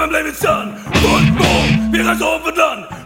Träumen bleiben stehen, Mund, Mund, wir reisen auf und.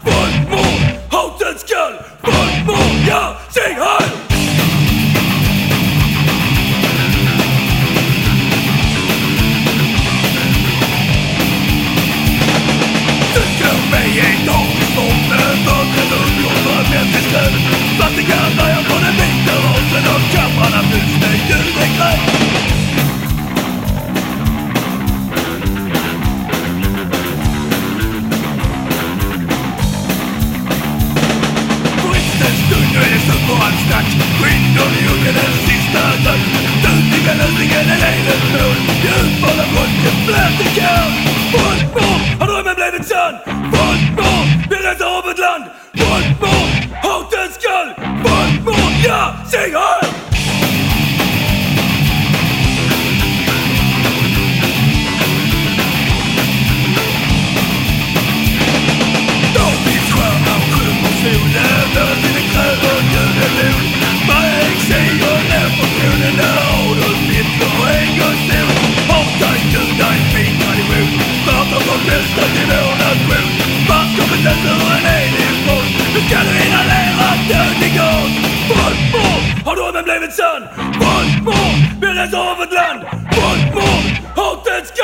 På snack Kvinnor i djungelns sista attack Slutligen, äntligen är mål Det utmanar folket blir kall Folkmord, har drömmen blivit sann? Folkmord, vi räddar av ett land. Folkmord, hatet skall Folkmord, ja, säg här! Har drömmen blivit sann? Folkmord, vi räddar av ett land? Folkmord, hatet skall